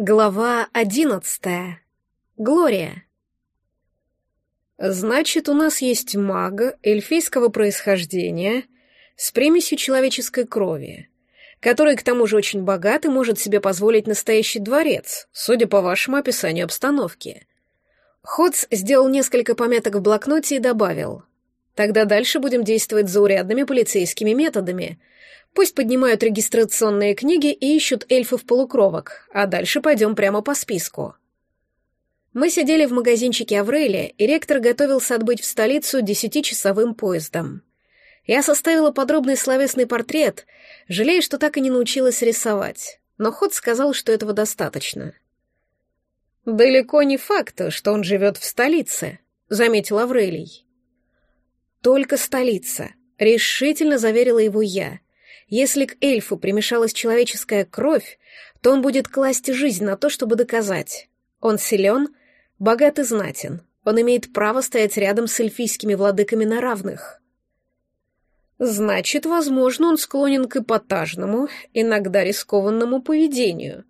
Глава одиннадцатая. Глория. Значит, у нас есть мага эльфийского происхождения с примесью человеческой крови, который к тому же очень богат и может себе позволить настоящий дворец, судя по вашему описанию обстановки. Ходс сделал несколько пометок в блокноте и добавил. Тогда дальше будем действовать заурядными полицейскими методами — Пусть поднимают регистрационные книги и ищут эльфов-полукровок, а дальше пойдем прямо по списку. Мы сидели в магазинчике Аврелия, и ректор готовился отбыть в столицу десятичасовым поездом. Я составила подробный словесный портрет, жалея, что так и не научилась рисовать, но Ход сказал, что этого достаточно. «Далеко не факт, что он живет в столице», — заметил Аврелий. «Только столица», — решительно заверила его я. Если к эльфу примешалась человеческая кровь, то он будет класть жизнь на то, чтобы доказать. Он силен, богат и знатен. Он имеет право стоять рядом с эльфийскими владыками на равных. Значит, возможно, он склонен к эпатажному, иногда рискованному поведению,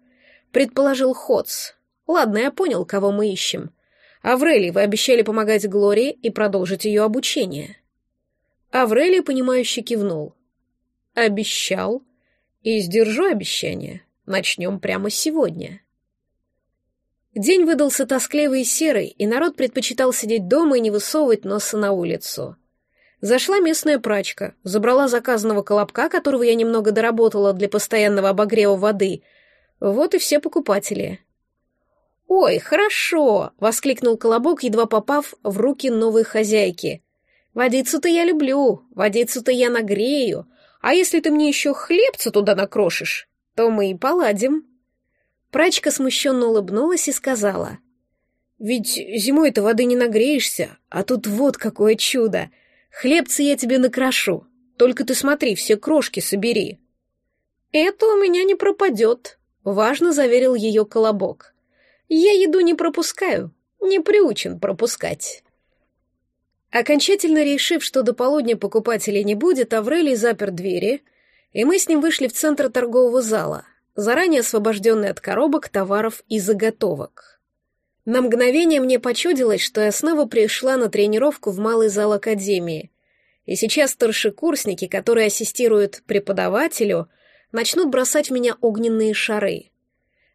предположил Ходс. Ладно, я понял, кого мы ищем. Аврелий, вы обещали помогать Глории и продолжить ее обучение. Аврелий, понимающе кивнул. Обещал. И сдержу обещание. Начнем прямо сегодня. День выдался тоскливый и серый, и народ предпочитал сидеть дома и не высовывать носа на улицу. Зашла местная прачка, забрала заказанного колобка, которого я немного доработала для постоянного обогрева воды. Вот и все покупатели. «Ой, хорошо!» — воскликнул колобок, едва попав в руки новой хозяйки. «Водицу-то я люблю, водицу-то я нагрею, а если ты мне еще хлебца туда накрошишь, то мы и поладим». Прачка смущенно улыбнулась и сказала. «Ведь зимой-то воды не нагреешься, а тут вот какое чудо! Хлебцы я тебе накрошу, только ты смотри, все крошки собери». «Это у меня не пропадет», — важно заверил ее Колобок. «Я еду не пропускаю, не приучен пропускать». Окончательно решив, что до полудня покупателей не будет, Аврелий запер двери, и мы с ним вышли в центр торгового зала, заранее освобожденный от коробок, товаров и заготовок. На мгновение мне почудилось, что я снова пришла на тренировку в малый зал Академии, и сейчас старшекурсники, которые ассистируют преподавателю, начнут бросать в меня огненные шары.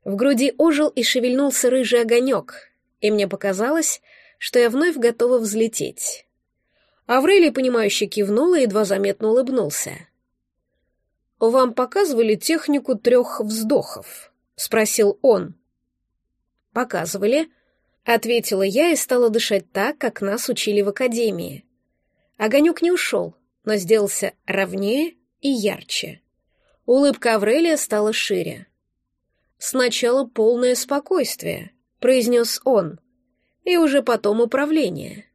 В груди ожил и шевельнулся рыжий огонек, и мне показалось, что я вновь готова взлететь. Аврелий, понимающе кивнул и едва заметно улыбнулся. «Вам показывали технику трех вздохов?» — спросил он. «Показывали», — ответила я и стала дышать так, как нас учили в академии. Огонек не ушел, но сделался ровнее и ярче. Улыбка Аврелия стала шире. «Сначала полное спокойствие», — произнес он и уже потом управление.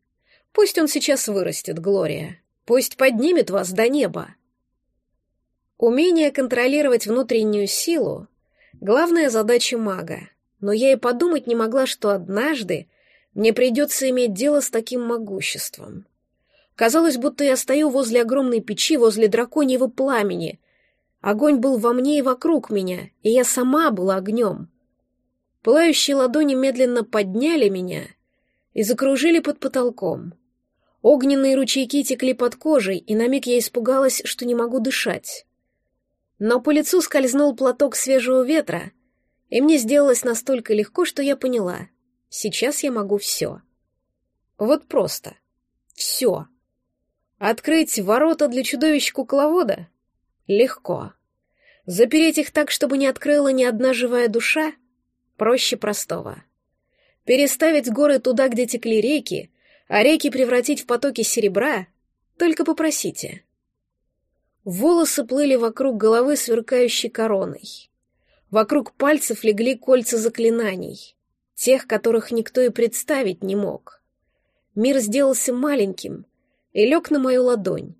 Пусть он сейчас вырастет, Глория. Пусть поднимет вас до неба. Умение контролировать внутреннюю силу — главная задача мага, но я и подумать не могла, что однажды мне придется иметь дело с таким могуществом. Казалось, будто я стою возле огромной печи, возле драконьего пламени. Огонь был во мне и вокруг меня, и я сама была огнем. Пылающие ладони медленно подняли меня и закружили под потолком. Огненные ручейки текли под кожей, и на миг я испугалась, что не могу дышать. Но по лицу скользнул платок свежего ветра, и мне сделалось настолько легко, что я поняла. Сейчас я могу все. Вот просто. Все. Открыть ворота для чудовищ-кукловода? Легко. Запереть их так, чтобы не открыла ни одна живая душа? Проще простого. Переставить горы туда, где текли реки, а реки превратить в потоки серебра, только попросите. Волосы плыли вокруг головы сверкающей короной. Вокруг пальцев легли кольца заклинаний, тех, которых никто и представить не мог. Мир сделался маленьким и лег на мою ладонь.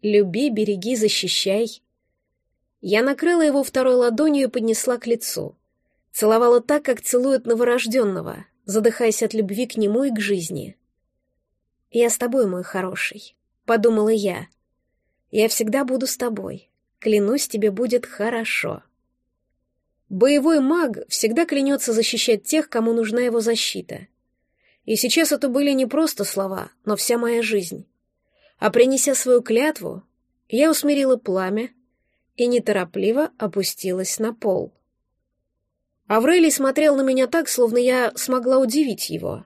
Люби, береги, защищай. Я накрыла его второй ладонью и поднесла к лицу. Целовала так, как целуют новорожденного, задыхаясь от любви к нему и к жизни. «Я с тобой, мой хороший», — подумала я. «Я всегда буду с тобой. Клянусь, тебе будет хорошо». Боевой маг всегда клянется защищать тех, кому нужна его защита. И сейчас это были не просто слова, но вся моя жизнь. А принеся свою клятву, я усмирила пламя и неторопливо опустилась на пол. Аврелий смотрел на меня так, словно я смогла удивить его.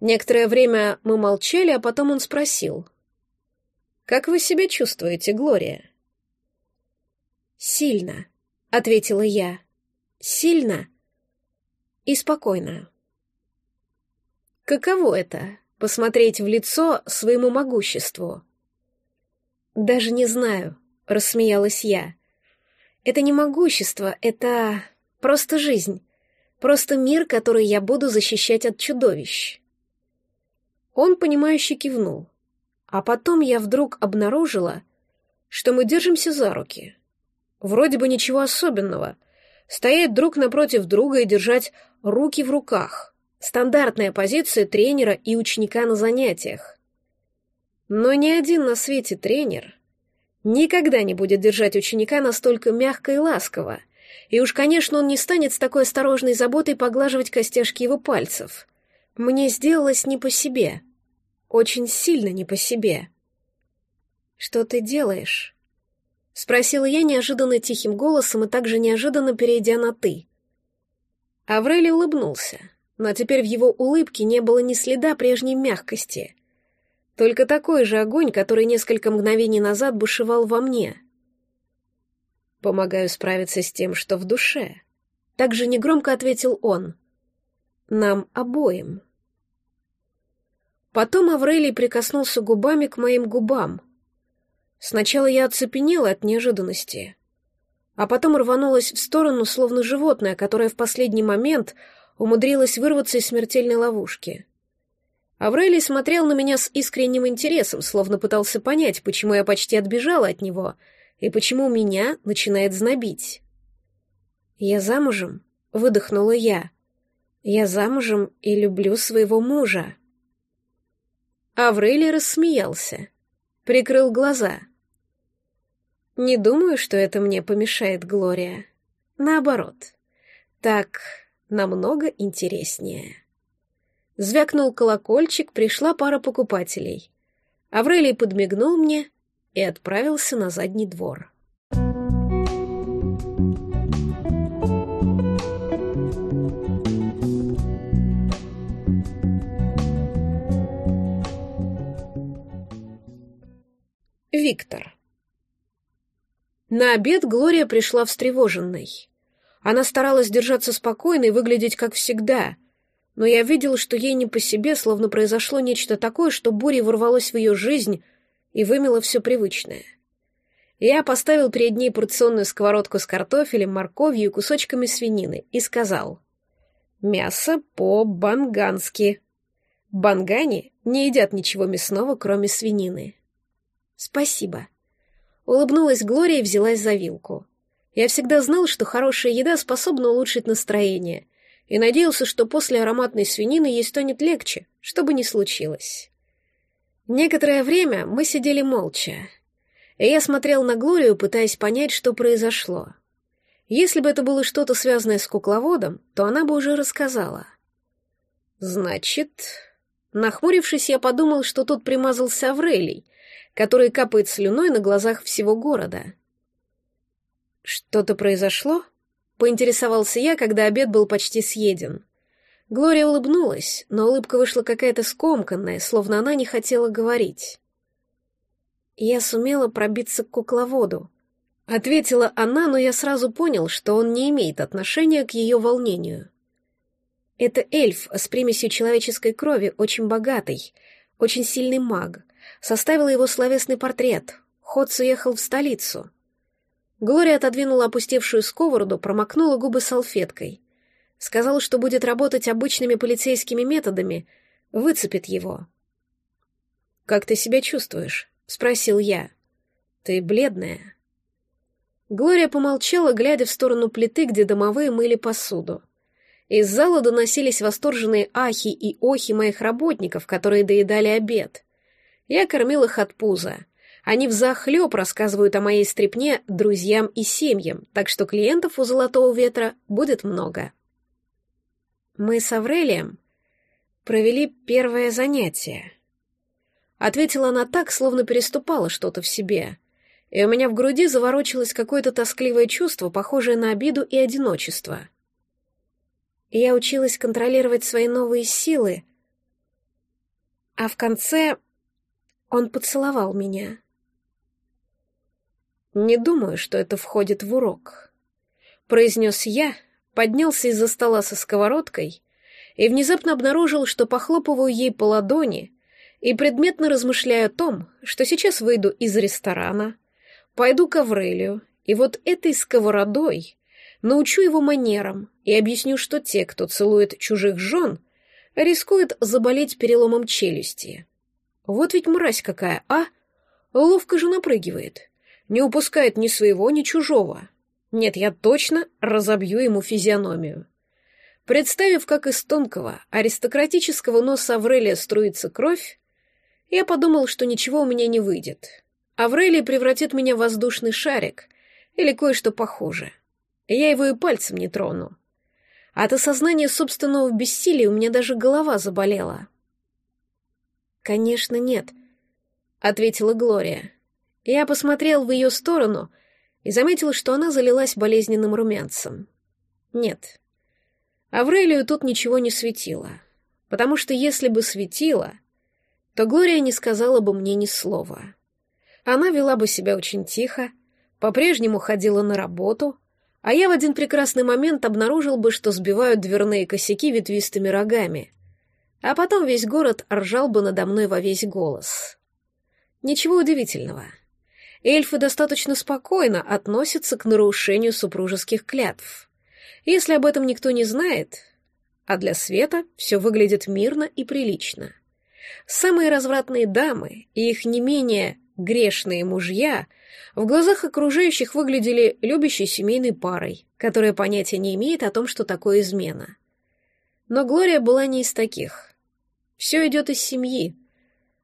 Некоторое время мы молчали, а потом он спросил. «Как вы себя чувствуете, Глория?» «Сильно», — ответила я. «Сильно и спокойно». «Каково это — посмотреть в лицо своему могуществу?» «Даже не знаю», — рассмеялась я. «Это не могущество, это просто жизнь, просто мир, который я буду защищать от чудовищ». Он, понимающе кивнул. А потом я вдруг обнаружила, что мы держимся за руки. Вроде бы ничего особенного. Стоять друг напротив друга и держать руки в руках. Стандартная позиция тренера и ученика на занятиях. Но ни один на свете тренер никогда не будет держать ученика настолько мягко и ласково, и уж, конечно, он не станет с такой осторожной заботой поглаживать костяшки его пальцев. Мне сделалось не по себе. Очень сильно не по себе. «Что ты делаешь?» — спросила я неожиданно тихим голосом и также неожиданно перейдя на «ты». Аврелий улыбнулся, но теперь в его улыбке не было ни следа прежней мягкости. Только такой же огонь, который несколько мгновений назад бушевал во мне. «Помогаю справиться с тем, что в душе», — так же негромко ответил он. «Нам обоим». Потом Аврелий прикоснулся губами к моим губам, Сначала я оцепенела от неожиданности, а потом рванулась в сторону, словно животное, которое в последний момент умудрилось вырваться из смертельной ловушки. Аврелий смотрел на меня с искренним интересом, словно пытался понять, почему я почти отбежала от него и почему меня начинает знобить. «Я замужем?» — выдохнула я. «Я замужем и люблю своего мужа». Аврелий рассмеялся прикрыл глаза. Не думаю, что это мне помешает, Глория. Наоборот. Так намного интереснее. Звякнул колокольчик, пришла пара покупателей. Аврелий подмигнул мне и отправился на задний двор. Виктор. На обед Глория пришла встревоженной. Она старалась держаться спокойно и выглядеть как всегда, но я видел, что ей не по себе, словно произошло нечто такое, что бурей ворвалось в ее жизнь и вымело все привычное. Я поставил перед ней порционную сковородку с картофелем, морковью и кусочками свинины и сказал «Мясо по-бангански». Бангане не едят ничего мясного, кроме свинины. «Спасибо». Улыбнулась Глория и взялась за вилку. Я всегда знал, что хорошая еда способна улучшить настроение, и надеялся, что после ароматной свинины ей станет легче, что бы ни случилось. Некоторое время мы сидели молча, и я смотрел на Глорию, пытаясь понять, что произошло. Если бы это было что-то связанное с кукловодом, то она бы уже рассказала. Значит, нахмурившись, я подумал, что тут примазался Аврелий, который капает слюной на глазах всего города. «Что-то произошло?» — поинтересовался я, когда обед был почти съеден. Глория улыбнулась, но улыбка вышла какая-то скомканная, словно она не хотела говорить. «Я сумела пробиться к кукловоду», — ответила она, но я сразу понял, что он не имеет отношения к ее волнению. «Это эльф с примесью человеческой крови, очень богатый, очень сильный маг составила его словесный портрет. Ходс уехал в столицу. Глория отодвинула опустевшую сковороду, промокнула губы салфеткой. Сказала, что будет работать обычными полицейскими методами, выцепит его. «Как ты себя чувствуешь?» — спросил я. «Ты бледная». Глория помолчала, глядя в сторону плиты, где домовые мыли посуду. Из зала доносились восторженные ахи и охи моих работников, которые доедали обед. Я кормил их от пуза. Они взахлеб рассказывают о моей стрипне друзьям и семьям, так что клиентов у «Золотого ветра» будет много. Мы с Аврелием провели первое занятие. Ответила она так, словно переступала что-то в себе, и у меня в груди заворочилось какое-то тоскливое чувство, похожее на обиду и одиночество. Я училась контролировать свои новые силы, а в конце он поцеловал меня. «Не думаю, что это входит в урок», — произнес я, поднялся из-за стола со сковородкой и внезапно обнаружил, что похлопываю ей по ладони и предметно размышляю о том, что сейчас выйду из ресторана, пойду к Аврелию, и вот этой сковородой научу его манерам и объясню, что те, кто целует чужих жен, рискуют заболеть переломом челюсти. Вот ведь мразь какая, а? Ловко же напрыгивает не упускает ни своего, ни чужого. Нет, я точно разобью ему физиономию. Представив, как из тонкого, аристократического носа Аврелия струится кровь, я подумал, что ничего у меня не выйдет. Аврелий превратит меня в воздушный шарик или кое-что похуже. Я его и пальцем не трону. От осознания собственного бессилия у меня даже голова заболела. «Конечно, нет», — ответила Глория. Я посмотрел в ее сторону и заметил, что она залилась болезненным румянцем. Нет. Аврелию тут ничего не светило, потому что если бы светило, то Глория не сказала бы мне ни слова. Она вела бы себя очень тихо, по-прежнему ходила на работу, а я в один прекрасный момент обнаружил бы, что сбивают дверные косяки ветвистыми рогами, а потом весь город ржал бы надо мной во весь голос. Ничего удивительного — эльфы достаточно спокойно относятся к нарушению супружеских клятв. Если об этом никто не знает, а для Света все выглядит мирно и прилично. Самые развратные дамы и их не менее грешные мужья в глазах окружающих выглядели любящей семейной парой, которая понятия не имеет о том, что такое измена. Но Глория была не из таких. Все идет из семьи,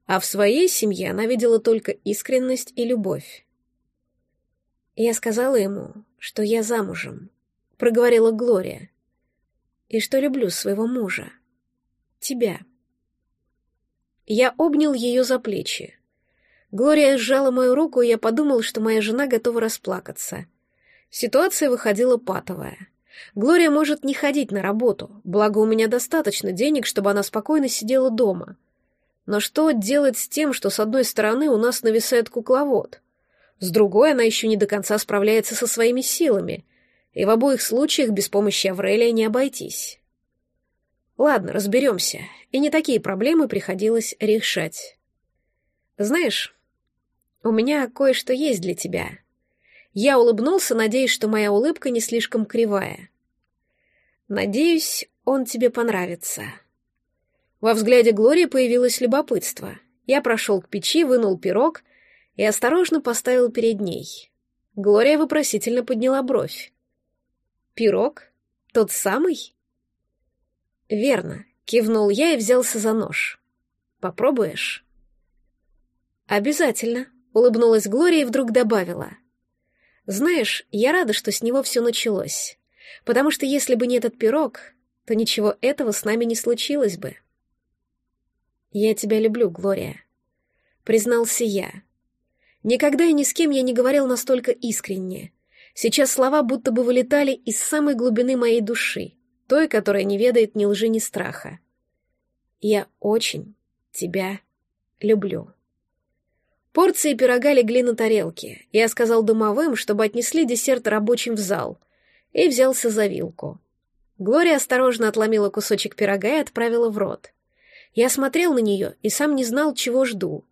а в своей семье она видела только искренность и любовь. Я сказала ему, что я замужем, проговорила Глория, и что люблю своего мужа, тебя. Я обнял ее за плечи. Глория сжала мою руку, и я подумал, что моя жена готова расплакаться. Ситуация выходила патовая. Глория может не ходить на работу, благо у меня достаточно денег, чтобы она спокойно сидела дома — но что делать с тем, что с одной стороны у нас нависает кукловод, с другой она еще не до конца справляется со своими силами, и в обоих случаях без помощи Аврелия не обойтись. Ладно, разберемся, и не такие проблемы приходилось решать. Знаешь, у меня кое-что есть для тебя. Я улыбнулся, надеясь, что моя улыбка не слишком кривая. Надеюсь, он тебе понравится. Во взгляде Глории появилось любопытство. Я прошел к печи, вынул пирог и осторожно поставил перед ней. Глория вопросительно подняла бровь. «Пирог? Тот самый?» «Верно», — кивнул я и взялся за нож. «Попробуешь?» «Обязательно», — улыбнулась Глория и вдруг добавила. «Знаешь, я рада, что с него все началось, потому что если бы не этот пирог, то ничего этого с нами не случилось бы». «Я тебя люблю, Глория», — признался я. Никогда и ни с кем я не говорил настолько искренне. Сейчас слова будто бы вылетали из самой глубины моей души, той, которая не ведает ни лжи, ни страха. «Я очень тебя люблю». Порции пирога легли на тарелке. Я сказал домовым, чтобы отнесли десерт рабочим в зал, и взялся за вилку. Глория осторожно отломила кусочек пирога и отправила в рот. Я смотрел на нее и сам не знал, чего жду.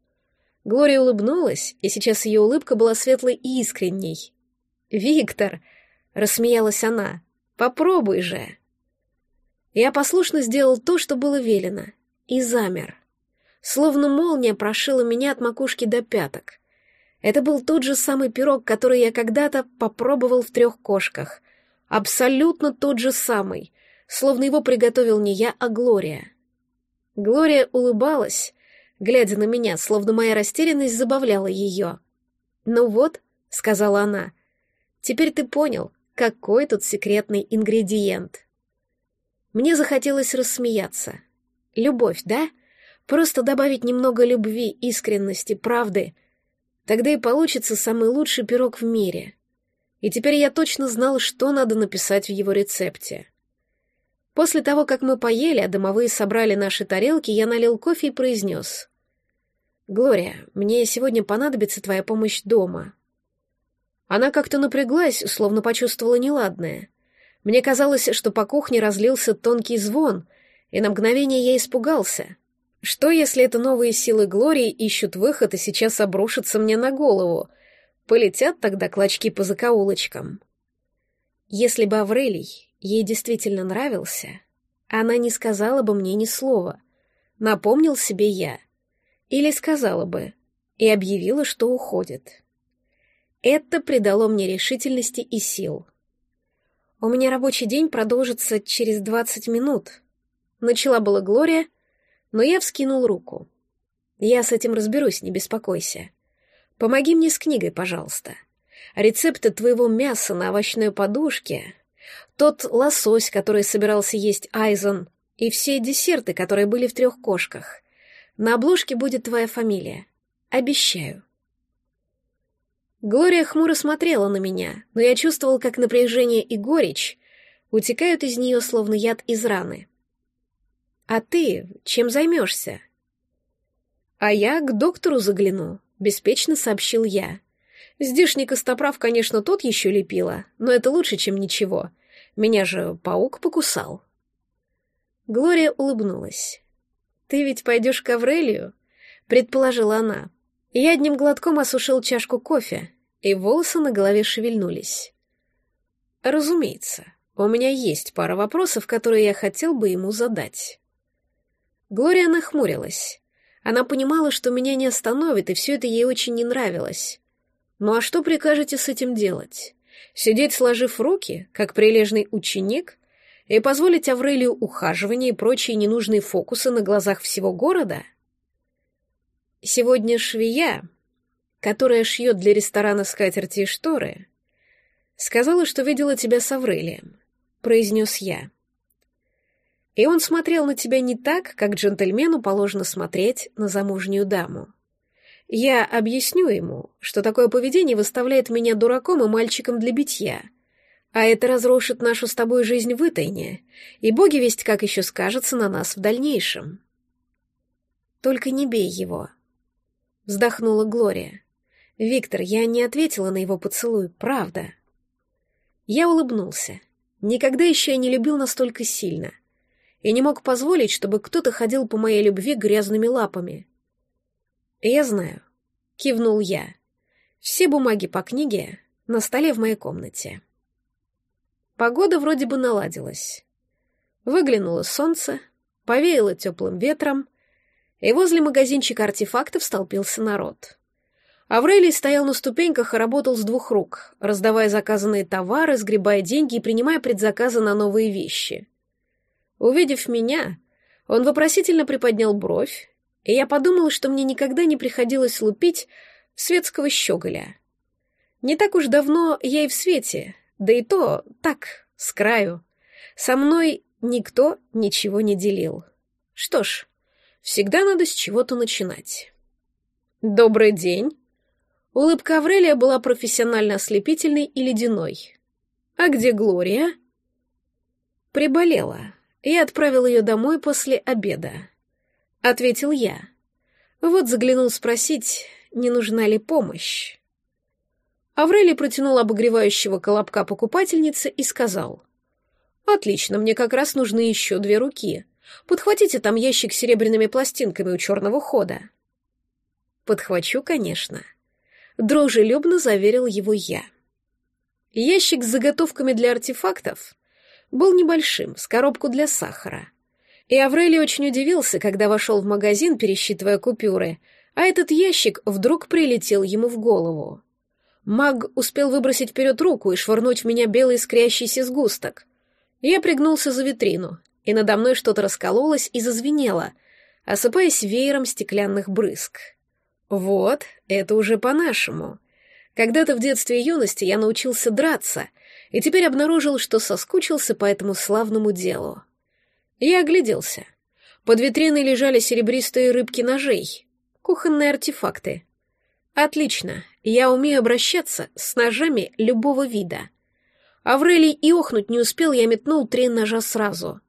Глория улыбнулась, и сейчас ее улыбка была светлой и искренней. «Виктор!» — рассмеялась она. «Попробуй же!» Я послушно сделал то, что было велено, и замер. Словно молния прошила меня от макушки до пяток. Это был тот же самый пирог, который я когда-то попробовал в трех кошках. Абсолютно тот же самый, словно его приготовил не я, а Глория. Глория улыбалась, глядя на меня, словно моя растерянность забавляла ее. «Ну вот», — сказала она, — «теперь ты понял, какой тут секретный ингредиент». Мне захотелось рассмеяться. Любовь, да? Просто добавить немного любви, искренности, правды. Тогда и получится самый лучший пирог в мире. И теперь я точно знал, что надо написать в его рецепте. После того, как мы поели, а домовые собрали наши тарелки, я налил кофе и произнес. «Глория, мне сегодня понадобится твоя помощь дома». Она как-то напряглась, словно почувствовала неладное. Мне казалось, что по кухне разлился тонкий звон, и на мгновение я испугался. Что, если это новые силы Глории ищут выход и сейчас обрушатся мне на голову? Полетят тогда клочки по закоулочкам. Если бы Аврелий ей действительно нравился, она не сказала бы мне ни слова. Напомнил себе я. Или сказала бы и объявила, что уходит. Это придало мне решительности и сил. У меня рабочий день продолжится через двадцать минут. Начала была Глория, но я вскинул руку. Я с этим разберусь, не беспокойся. Помоги мне с книгой, пожалуйста. Рецепты твоего мяса на овощной подушке, тот лосось, который собирался есть Айзон, и все десерты, которые были в трех кошках. На обложке будет твоя фамилия. Обещаю. Глория хмуро смотрела на меня, но я чувствовал, как напряжение и горечь утекают из нее, словно яд из раны. «А ты чем займешься?» «А я к доктору загляну», — беспечно сообщил я. «Здешний костоправ, конечно, тот еще лепила, но это лучше, чем ничего. Меня же паук покусал». Глория улыбнулась. «Ты ведь пойдешь к Аврелию?» — предположила она. Я одним глотком осушил чашку кофе, и волосы на голове шевельнулись. Разумеется, у меня есть пара вопросов, которые я хотел бы ему задать. Глория нахмурилась. Она понимала, что меня не остановит, и все это ей очень не нравилось. Ну а что прикажете с этим делать? Сидеть сложив руки, как прилежный ученик, и позволить Аврелию ухаживание и прочие ненужные фокусы на глазах всего города — Сегодня швея, которая шьет для ресторана скатерти и шторы, сказала, что видела тебя с Аврелием, произнес я. И он смотрел на тебя не так, как джентльмену положено смотреть на замужнюю даму. Я объясню ему, что такое поведение выставляет меня дураком и мальчиком для битья, а это разрушит нашу с тобой жизнь вытайне, и боги весть как еще скажется на нас в дальнейшем. Только не бей его, Вздохнула Глория. «Виктор, я не ответила на его поцелуй, правда». Я улыбнулся. Никогда еще я не любил настолько сильно. И не мог позволить, чтобы кто-то ходил по моей любви грязными лапами. «Я знаю», — кивнул я. «Все бумаги по книге на столе в моей комнате». Погода вроде бы наладилась. Выглянуло солнце, повеяло теплым ветром, и возле магазинчика артефактов столпился народ. Аврелий стоял на ступеньках и работал с двух рук, раздавая заказанные товары, сгребая деньги и принимая предзаказы на новые вещи. Увидев меня, он вопросительно приподнял бровь, и я подумала, что мне никогда не приходилось лупить светского щеголя. Не так уж давно я и в свете, да и то так, с краю. Со мной никто ничего не делил. Что ж, Всегда надо с чего-то начинать. «Добрый день!» Улыбка Аврелия была профессионально ослепительной и ледяной. «А где Глория?» «Приболела. Я отправил ее домой после обеда», — ответил я. Вот заглянул спросить, не нужна ли помощь. Аврелий протянул обогревающего колобка покупательнице и сказал. «Отлично, мне как раз нужны еще две руки. Подхватите там ящик с серебряными пластинками у черного хода. Подхвачу, конечно. Дружелюбно заверил его я. Ящик с заготовками для артефактов был небольшим, с коробку для сахара. И Аврелий очень удивился, когда вошел в магазин, пересчитывая купюры, а этот ящик вдруг прилетел ему в голову. Маг успел выбросить вперед руку и швырнуть в меня белый искрящийся сгусток. Я пригнулся за витрину и надо мной что-то раскололось и зазвенело, осыпаясь веером стеклянных брызг. Вот, это уже по-нашему. Когда-то в детстве и юности я научился драться, и теперь обнаружил, что соскучился по этому славному делу. Я огляделся. Под витриной лежали серебристые рыбки ножей, кухонные артефакты. Отлично, я умею обращаться с ножами любого вида. Аврелий и охнуть не успел, я метнул три ножа сразу.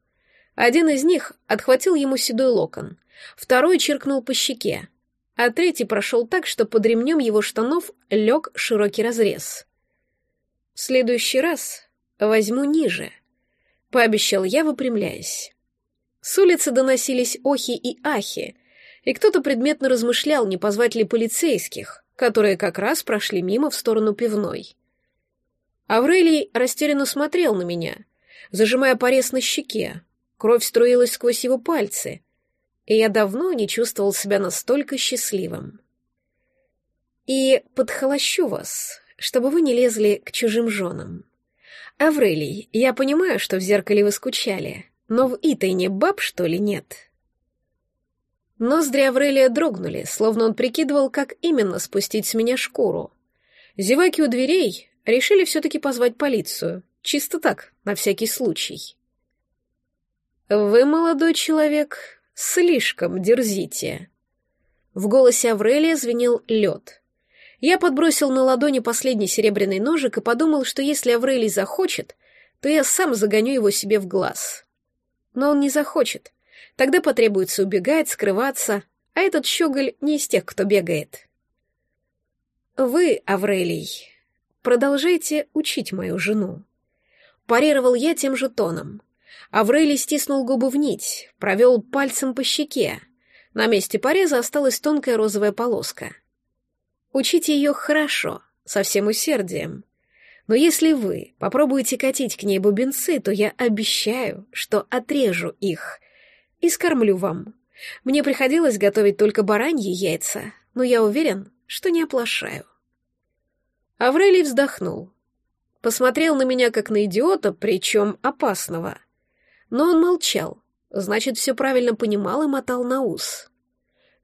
Один из них отхватил ему седой локон, второй чиркнул по щеке, а третий прошел так, что под ремнем его штанов лег широкий разрез. В следующий раз возьму ниже, пообещал я, выпрямляясь. С улицы доносились охи и ахи, и кто-то предметно размышлял, не позвать ли полицейских, которые как раз прошли мимо в сторону пивной. Аврелий растерянно смотрел на меня, зажимая порез на щеке. Кровь струилась сквозь его пальцы, и я давно не чувствовал себя настолько счастливым. И подхолощу вас, чтобы вы не лезли к чужим женам. Аврелий, я понимаю, что в зеркале вы скучали, но в Итайне баб, что ли, нет?» Ноздри Аврелия дрогнули, словно он прикидывал, как именно спустить с меня шкуру. Зеваки у дверей решили все-таки позвать полицию. Чисто так, на всякий случай. «Вы, молодой человек, слишком дерзите». В голосе Аврелия звенел лед. Я подбросил на ладони последний серебряный ножик и подумал, что если Аврелий захочет, то я сам загоню его себе в глаз. Но он не захочет. Тогда потребуется убегать, скрываться, а этот щеголь не из тех, кто бегает. Вы, Аврелий, продолжайте учить мою жену. Парировал я тем же тоном. Аврелий стиснул губы в нить, провел пальцем по щеке. На месте пореза осталась тонкая розовая полоска. Учите ее хорошо, со всем усердием. Но если вы попробуете катить к ней бубенцы, то я обещаю, что отрежу их и скормлю вам. Мне приходилось готовить только бараньи яйца, но я уверен, что не оплошаю. Аврелий вздохнул. Посмотрел на меня как на идиота, причем опасного. Но он молчал, значит, все правильно понимал и мотал на ус.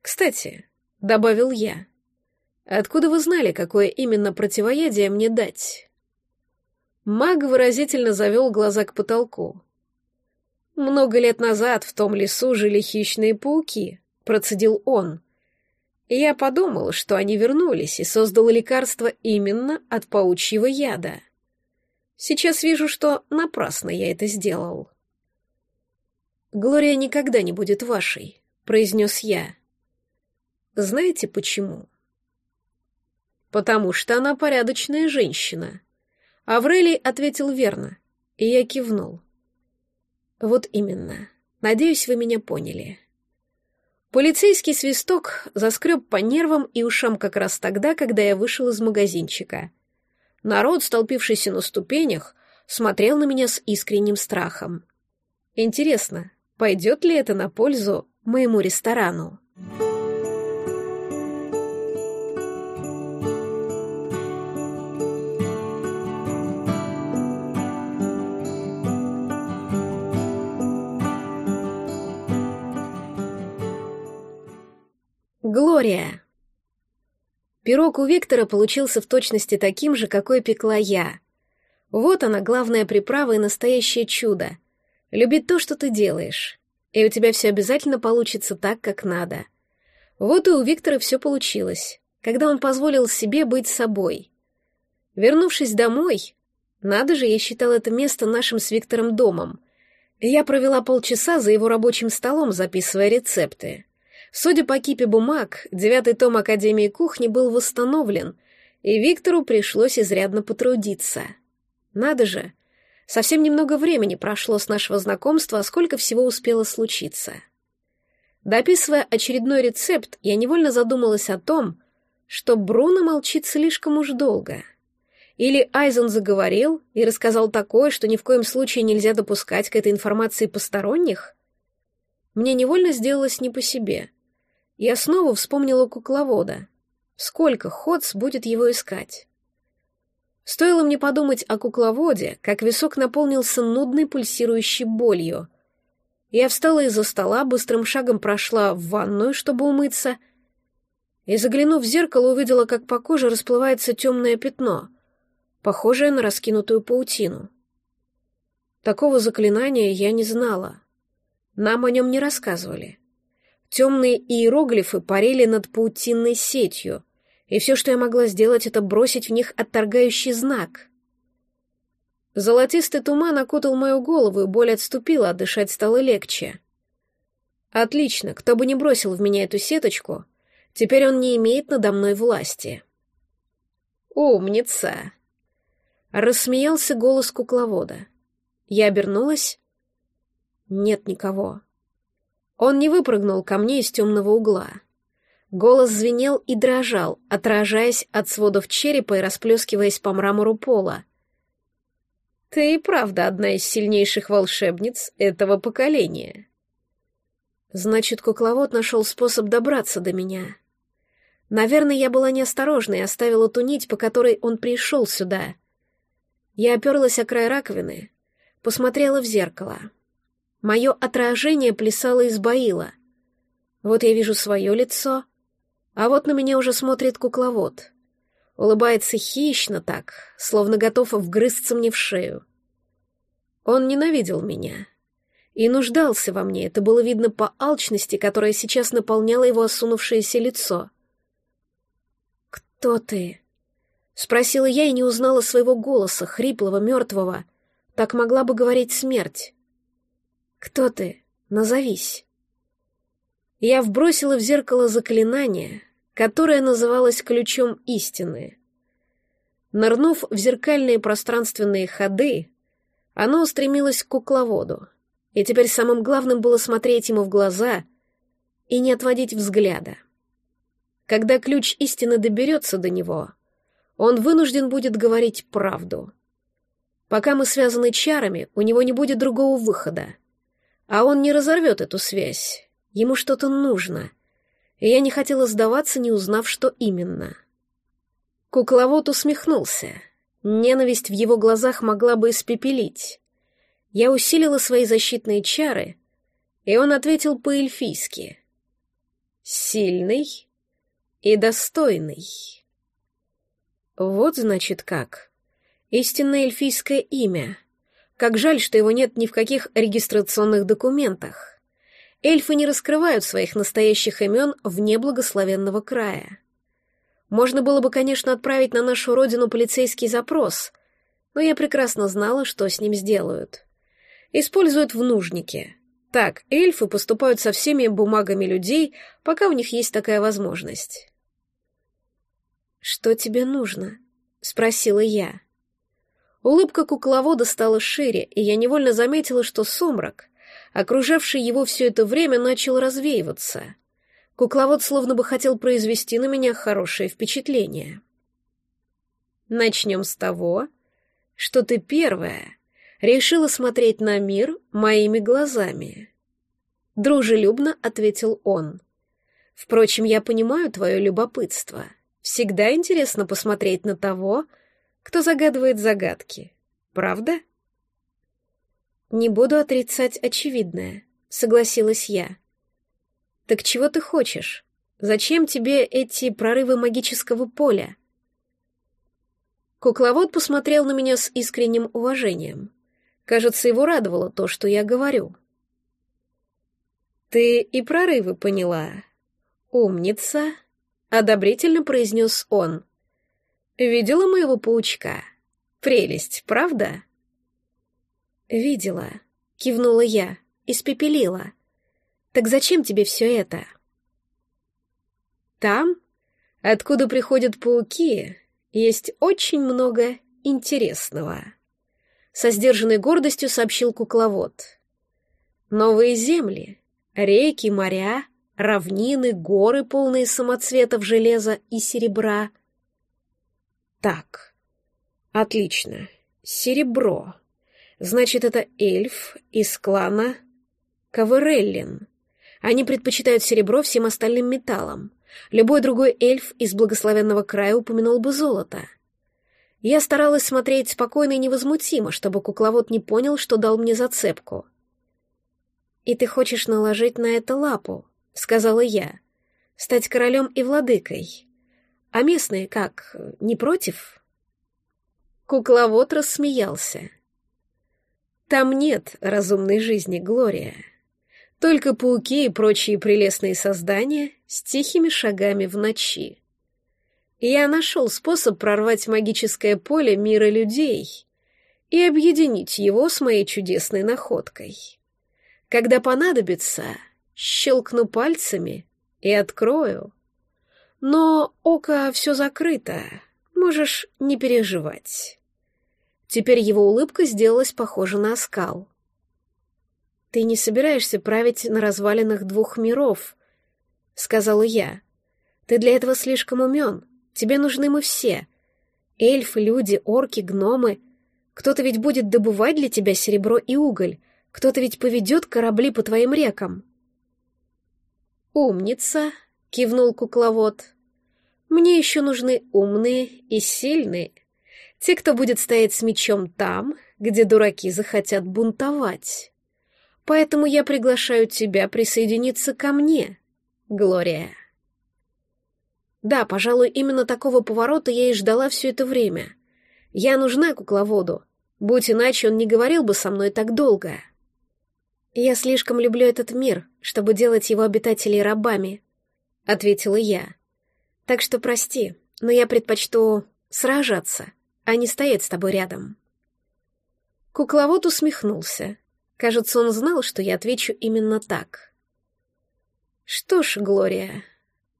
«Кстати», — добавил я, — «откуда вы знали, какое именно противоядие мне дать?» Маг выразительно завел глаза к потолку. Много лет назад в том лесу жили хищные пауки, процедил он. Я подумал, что они вернулись и создал лекарство именно от паучьего яда. Сейчас вижу, что напрасно я это сделал. «Глория никогда не будет вашей», — произнес я. «Знаете почему?» «Потому что она порядочная женщина». Аврелий ответил верно, и я кивнул. Вот именно. Надеюсь, вы меня поняли. Полицейский свисток заскреб по нервам и ушам как раз тогда, когда я вышел из магазинчика. Народ, столпившийся на ступенях, смотрел на меня с искренним страхом. Интересно, пойдет ли это на пользу моему ресторану? Глория. Пирог у Виктора получился в точности таким же, какой пекла я. Вот она, главная приправа и настоящее чудо. Любить то, что ты делаешь. И у тебя все обязательно получится так, как надо. Вот и у Виктора все получилось, когда он позволил себе быть собой. Вернувшись домой, надо же, я считал это место нашим с Виктором домом. Я провела полчаса за его рабочим столом, записывая рецепты. Судя по кипе бумаг, девятый том Академии кухни был восстановлен, и Виктору пришлось изрядно потрудиться. Надо же, совсем немного времени прошло с нашего знакомства, а сколько всего успело случиться. Дописывая очередной рецепт, я невольно задумалась о том, что Бруно молчит слишком уж долго. Или Айзен заговорил и рассказал такое, что ни в коем случае нельзя допускать к этой информации посторонних? Мне невольно сделалось не по себе — я снова вспомнила кукловода. Сколько Ходс будет его искать? Стоило мне подумать о кукловоде, как висок наполнился нудной пульсирующей болью. Я встала из-за стола, быстрым шагом прошла в ванную, чтобы умыться, и, заглянув в зеркало, увидела, как по коже расплывается темное пятно, похожее на раскинутую паутину. Такого заклинания я не знала. Нам о нем не рассказывали. Темные иероглифы парили над паутинной сетью, и все, что я могла сделать, это бросить в них отторгающий знак. Золотистый туман окутал мою голову, и боль отступила, а дышать стало легче. Отлично, кто бы ни бросил в меня эту сеточку, теперь он не имеет надо мной власти. «Умница!» Рассмеялся голос кукловода. Я обернулась. Нет никого. Он не выпрыгнул ко мне из темного угла. Голос звенел и дрожал, отражаясь от сводов черепа и расплескиваясь по мрамору пола. «Ты и правда одна из сильнейших волшебниц этого поколения». Значит, кукловод нашел способ добраться до меня. Наверное, я была неосторожна и оставила ту нить, по которой он пришел сюда. Я оперлась о край раковины, посмотрела в зеркало — Мое отражение плясало и сбоило. Вот я вижу свое лицо, а вот на меня уже смотрит кукловод. Улыбается хищно так, словно готов вгрызться мне в шею. Он ненавидел меня и нуждался во мне, это было видно по алчности, которая сейчас наполняла его осунувшееся лицо. «Кто ты?» — спросила я и не узнала своего голоса, хриплого, мертвого. Так могла бы говорить смерть. «Кто ты? Назовись!» Я вбросила в зеркало заклинание, которое называлось ключом истины. Нырнув в зеркальные пространственные ходы, оно устремилось к кукловоду, и теперь самым главным было смотреть ему в глаза и не отводить взгляда. Когда ключ истины доберется до него, он вынужден будет говорить правду. Пока мы связаны чарами, у него не будет другого выхода — а он не разорвет эту связь. Ему что-то нужно. И я не хотела сдаваться, не узнав, что именно. Кукловод усмехнулся. Ненависть в его глазах могла бы испепелить. Я усилила свои защитные чары, и он ответил по-эльфийски. «Сильный и достойный». Вот, значит, как. Истинное эльфийское имя — как жаль, что его нет ни в каких регистрационных документах. Эльфы не раскрывают своих настоящих имен вне благословенного края. Можно было бы, конечно, отправить на нашу родину полицейский запрос, но я прекрасно знала, что с ним сделают. Используют в нужнике. Так, эльфы поступают со всеми бумагами людей, пока у них есть такая возможность. «Что тебе нужно?» — спросила я. Улыбка кукловода стала шире, и я невольно заметила, что сумрак, окружавший его все это время, начал развеиваться. Кукловод словно бы хотел произвести на меня хорошее впечатление. Начнем с того, что ты первая решила смотреть на мир моими глазами. Дружелюбно ответил он. Впрочем, я понимаю твое любопытство. Всегда интересно посмотреть на того, кто загадывает загадки. Правда? Не буду отрицать очевидное, согласилась я. Так чего ты хочешь? Зачем тебе эти прорывы магического поля? Кукловод посмотрел на меня с искренним уважением. Кажется, его радовало то, что я говорю. «Ты и прорывы поняла. Умница!» — одобрительно произнес он. Видела моего паучка? Прелесть, правда? Видела, кивнула я, испепелила. Так зачем тебе все это? Там, откуда приходят пауки, есть очень много интересного. Со сдержанной гордостью сообщил кукловод. Новые земли, реки, моря, равнины, горы, полные самоцветов железа и серебра — так. Отлично. Серебро. Значит, это эльф из клана Кавереллин. Они предпочитают серебро всем остальным металлам. Любой другой эльф из благословенного края упомянул бы золото. Я старалась смотреть спокойно и невозмутимо, чтобы кукловод не понял, что дал мне зацепку. «И ты хочешь наложить на это лапу», — сказала я, — «стать королем и владыкой. А местные как, не против?» Кукловод рассмеялся. «Там нет разумной жизни, Глория. Только пауки и прочие прелестные создания с тихими шагами в ночи. Я нашел способ прорвать магическое поле мира людей и объединить его с моей чудесной находкой». Когда понадобится, щелкну пальцами и открою. Но око все закрыто, можешь не переживать. Теперь его улыбка сделалась похожа на оскал. «Ты не собираешься править на развалинах двух миров», — сказала я. «Ты для этого слишком умен. Тебе нужны мы все. Эльфы, люди, орки, гномы. Кто-то ведь будет добывать для тебя серебро и уголь, кто-то ведь поведет корабли по твоим рекам. «Умница!» — кивнул кукловод. «Мне еще нужны умные и сильные. Те, кто будет стоять с мечом там, где дураки захотят бунтовать. Поэтому я приглашаю тебя присоединиться ко мне, Глория». Да, пожалуй, именно такого поворота я и ждала все это время. Я нужна кукловоду. Будь иначе, он не говорил бы со мной так долго. «Я слишком люблю этот мир, чтобы делать его обитателей рабами», — ответила я. «Так что прости, но я предпочту сражаться, а не стоять с тобой рядом». Кукловод усмехнулся. Кажется, он знал, что я отвечу именно так. «Что ж, Глория,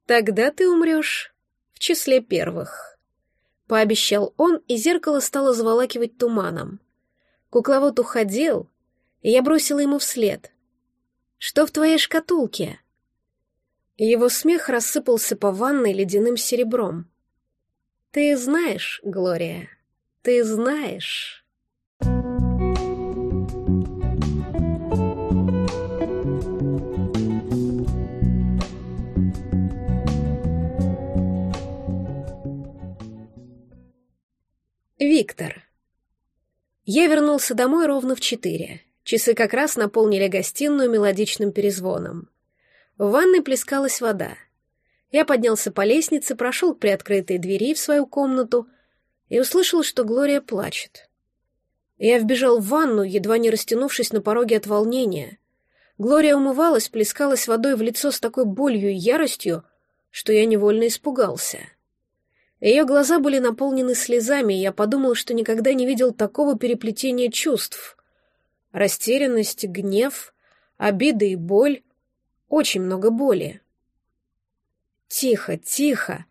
тогда ты умрешь в числе первых», — пообещал он, и зеркало стало заволакивать туманом. Кукловод уходил, и я бросила ему вслед. «Что в твоей шкатулке?» Его смех рассыпался по ванной ледяным серебром. «Ты знаешь, Глория, ты знаешь...» Виктор. Я вернулся домой ровно в четыре. Часы как раз наполнили гостиную мелодичным перезвоном. В ванной плескалась вода. Я поднялся по лестнице, прошел к приоткрытой двери в свою комнату и услышал, что Глория плачет. Я вбежал в ванну, едва не растянувшись на пороге от волнения. Глория умывалась, плескалась водой в лицо с такой болью и яростью, что я невольно испугался. Ее глаза были наполнены слезами, и я подумал, что никогда не видел такого переплетения чувств. Растерянность, гнев, обида и боль. Очень много боли. Тихо, тихо.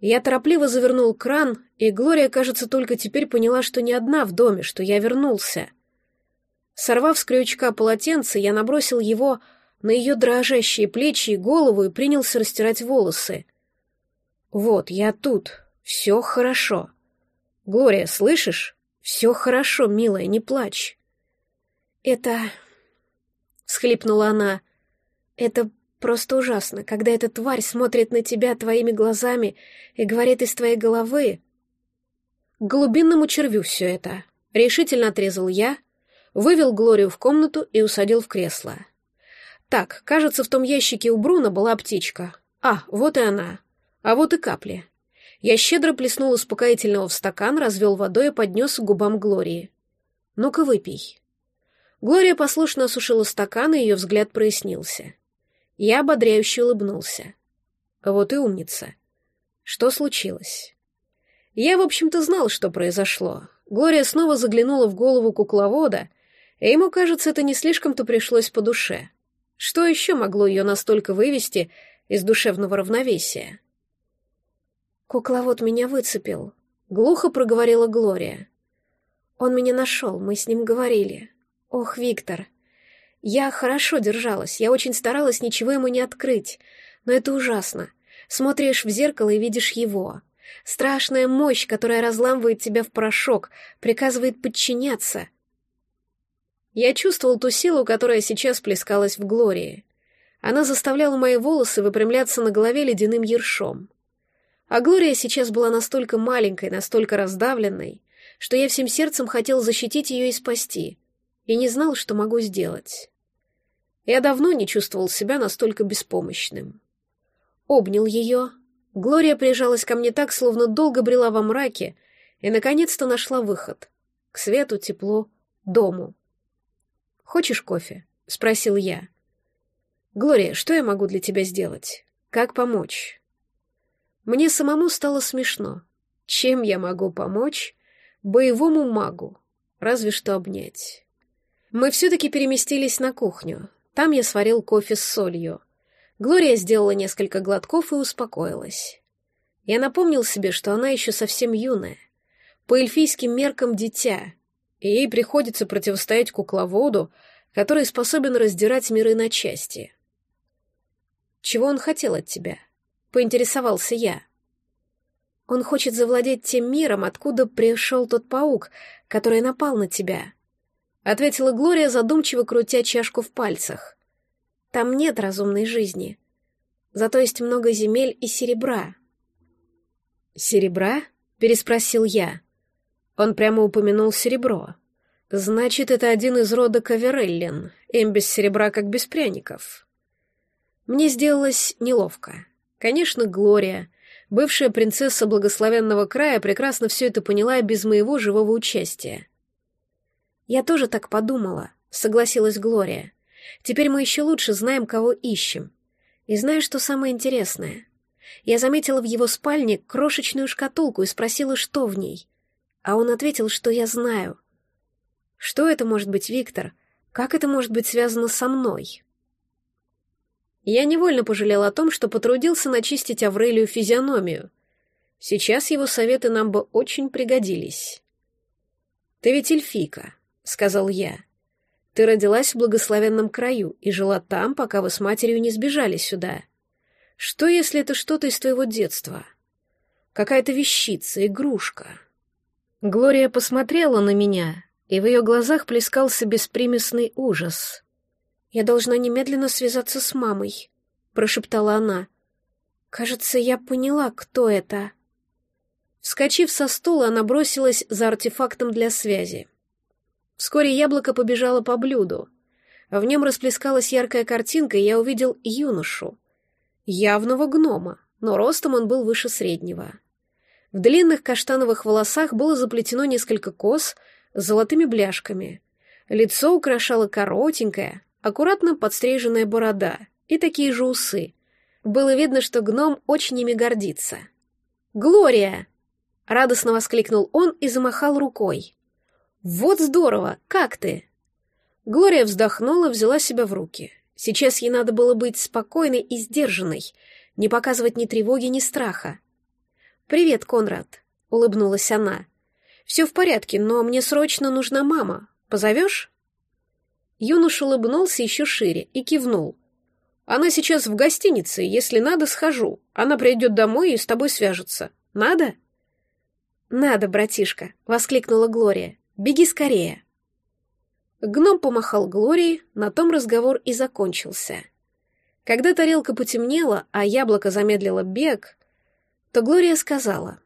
Я торопливо завернул кран, и Глория, кажется, только теперь поняла, что не одна в доме, что я вернулся. Сорвав с крючка полотенце, я набросил его на ее дрожащие плечи и голову и принялся растирать волосы. «Вот, я тут. Все хорошо. Глория, слышишь? Все хорошо, милая, не плачь». «Это...» — всхлипнула она. «Это просто ужасно, когда эта тварь смотрит на тебя твоими глазами и говорит из твоей головы...» К глубинному червю все это. Решительно отрезал я, вывел Глорию в комнату и усадил в кресло. Так, кажется, в том ящике у Бруна была птичка. А, вот и она. А вот и капли. Я щедро плеснул успокоительного в стакан, развел водой и поднес к губам Глории. «Ну-ка, выпей». Глория послушно осушила стакан, и ее взгляд прояснился. Я ободряюще улыбнулся. Вот и умница. Что случилось? Я, в общем-то, знал, что произошло. Глория снова заглянула в голову кукловода, и ему, кажется, это не слишком-то пришлось по душе. Что еще могло ее настолько вывести из душевного равновесия? «Кукловод меня выцепил», — глухо проговорила Глория. «Он меня нашел, мы с ним говорили. Ох, Виктор. Я хорошо держалась, я очень старалась ничего ему не открыть, но это ужасно. Смотришь в зеркало и видишь его. Страшная мощь, которая разламывает тебя в порошок, приказывает подчиняться. Я чувствовал ту силу, которая сейчас плескалась в Глории. Она заставляла мои волосы выпрямляться на голове ледяным ершом. А Глория сейчас была настолько маленькой, настолько раздавленной, что я всем сердцем хотел защитить ее и спасти — и не знал, что могу сделать. Я давно не чувствовал себя настолько беспомощным. Обнял ее. Глория прижалась ко мне так, словно долго брела во мраке, и, наконец-то, нашла выход. К свету, тепло, дому. «Хочешь кофе?» — спросил я. «Глория, что я могу для тебя сделать? Как помочь?» Мне самому стало смешно. Чем я могу помочь боевому магу? Разве что обнять. Мы все-таки переместились на кухню. Там я сварил кофе с солью. Глория сделала несколько глотков и успокоилась. Я напомнил себе, что она еще совсем юная. По эльфийским меркам дитя, и ей приходится противостоять кукловоду, который способен раздирать миры на части. «Чего он хотел от тебя?» — поинтересовался я. Он хочет завладеть тем миром, откуда пришел тот паук, который напал на тебя», — ответила Глория, задумчиво крутя чашку в пальцах. «Там нет разумной жизни. Зато есть много земель и серебра». «Серебра?» — переспросил я. Он прямо упомянул серебро. «Значит, это один из рода Кавереллин, им без серебра как без пряников». Мне сделалось неловко. Конечно, Глория, Бывшая принцесса благословенного края прекрасно все это поняла без моего живого участия. «Я тоже так подумала», — согласилась Глория. «Теперь мы еще лучше знаем, кого ищем. И знаешь, что самое интересное? Я заметила в его спальне крошечную шкатулку и спросила, что в ней. А он ответил, что я знаю. Что это может быть, Виктор? Как это может быть связано со мной?» Я невольно пожалел о том, что потрудился начистить Аврелию физиономию. Сейчас его советы нам бы очень пригодились. «Ты ведь эльфийка», — сказал я. «Ты родилась в благословенном краю и жила там, пока вы с матерью не сбежали сюда. Что, если это что-то из твоего детства? Какая-то вещица, игрушка?» Глория посмотрела на меня, и в ее глазах плескался беспримесный ужас. «Я должна немедленно связаться с мамой», — прошептала она. «Кажется, я поняла, кто это». Вскочив со стула, она бросилась за артефактом для связи. Вскоре яблоко побежало по блюду. В нем расплескалась яркая картинка, и я увидел юношу. Явного гнома, но ростом он был выше среднего. В длинных каштановых волосах было заплетено несколько кос с золотыми бляшками. Лицо украшало коротенькое, аккуратно подстриженная борода и такие же усы. Было видно, что гном очень ими гордится. «Глория!» — радостно воскликнул он и замахал рукой. «Вот здорово! Как ты?» Глория вздохнула, взяла себя в руки. Сейчас ей надо было быть спокойной и сдержанной, не показывать ни тревоги, ни страха. «Привет, Конрад», — улыбнулась она. «Все в порядке, но мне срочно нужна мама. Позовешь?» Юнош улыбнулся еще шире и кивнул. «Она сейчас в гостинице, если надо, схожу. Она придет домой и с тобой свяжется. Надо?» «Надо, братишка», — воскликнула Глория. «Беги скорее». Гном помахал Глории, на том разговор и закончился. Когда тарелка потемнела, а яблоко замедлило бег, то Глория сказала,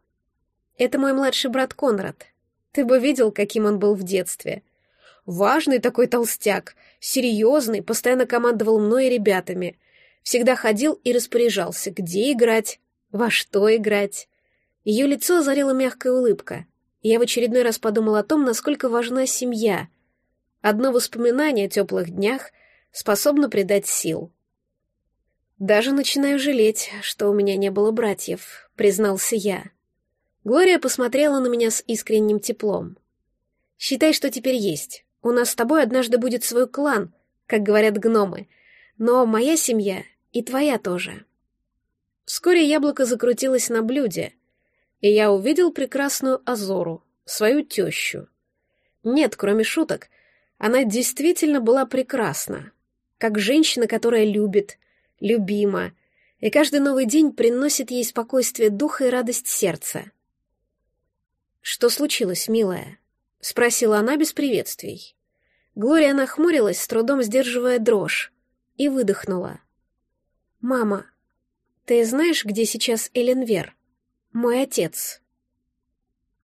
«Это мой младший брат Конрад. Ты бы видел, каким он был в детстве. Важный такой толстяк, серьезный, постоянно командовал мной и ребятами. Всегда ходил и распоряжался, где играть, во что играть. Ее лицо озарила мягкая улыбка. Я в очередной раз подумал о том, насколько важна семья. Одно воспоминание о теплых днях способно придать сил. «Даже начинаю жалеть, что у меня не было братьев», — признался я. Глория посмотрела на меня с искренним теплом. «Считай, что теперь есть. У нас с тобой однажды будет свой клан, как говорят гномы, но моя семья и твоя тоже. Вскоре яблоко закрутилось на блюде, и я увидел прекрасную Азору, свою тещу. Нет, кроме шуток, она действительно была прекрасна, как женщина, которая любит, любима, и каждый новый день приносит ей спокойствие духа и радость сердца. «Что случилось, милая?» — спросила она без приветствий. Глория нахмурилась, с трудом сдерживая дрожь, и выдохнула. «Мама, ты знаешь, где сейчас Эленвер? Мой отец?»